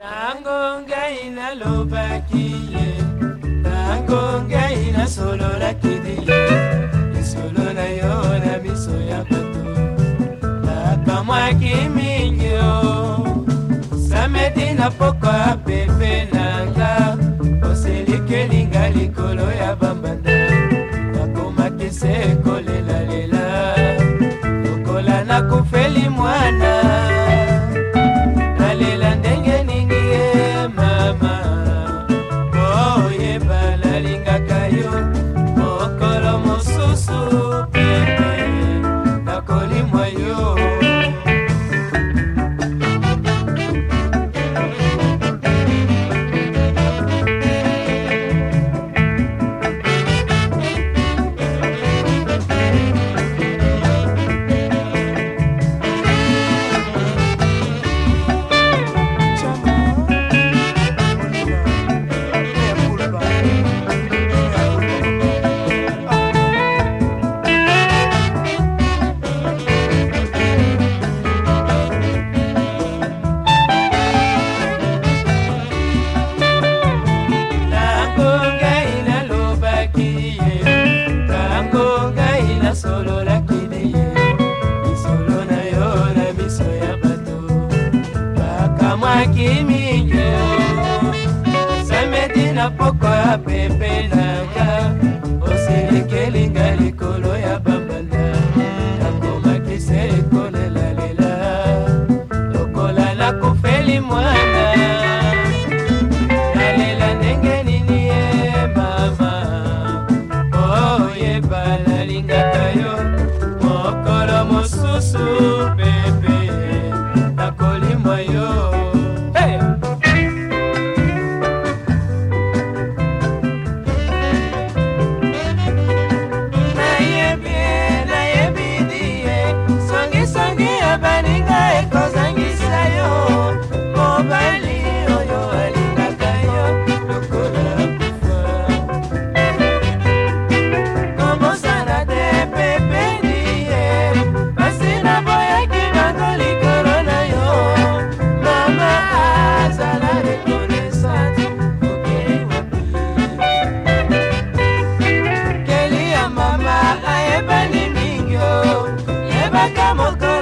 ntango ngai nalobaki ye ntango ngai nasololaki diye lisolo na yo na miso ya bato napamwaki mingi o samedi na poko makimi nyo semedina poko ya pepe alobaka mokolo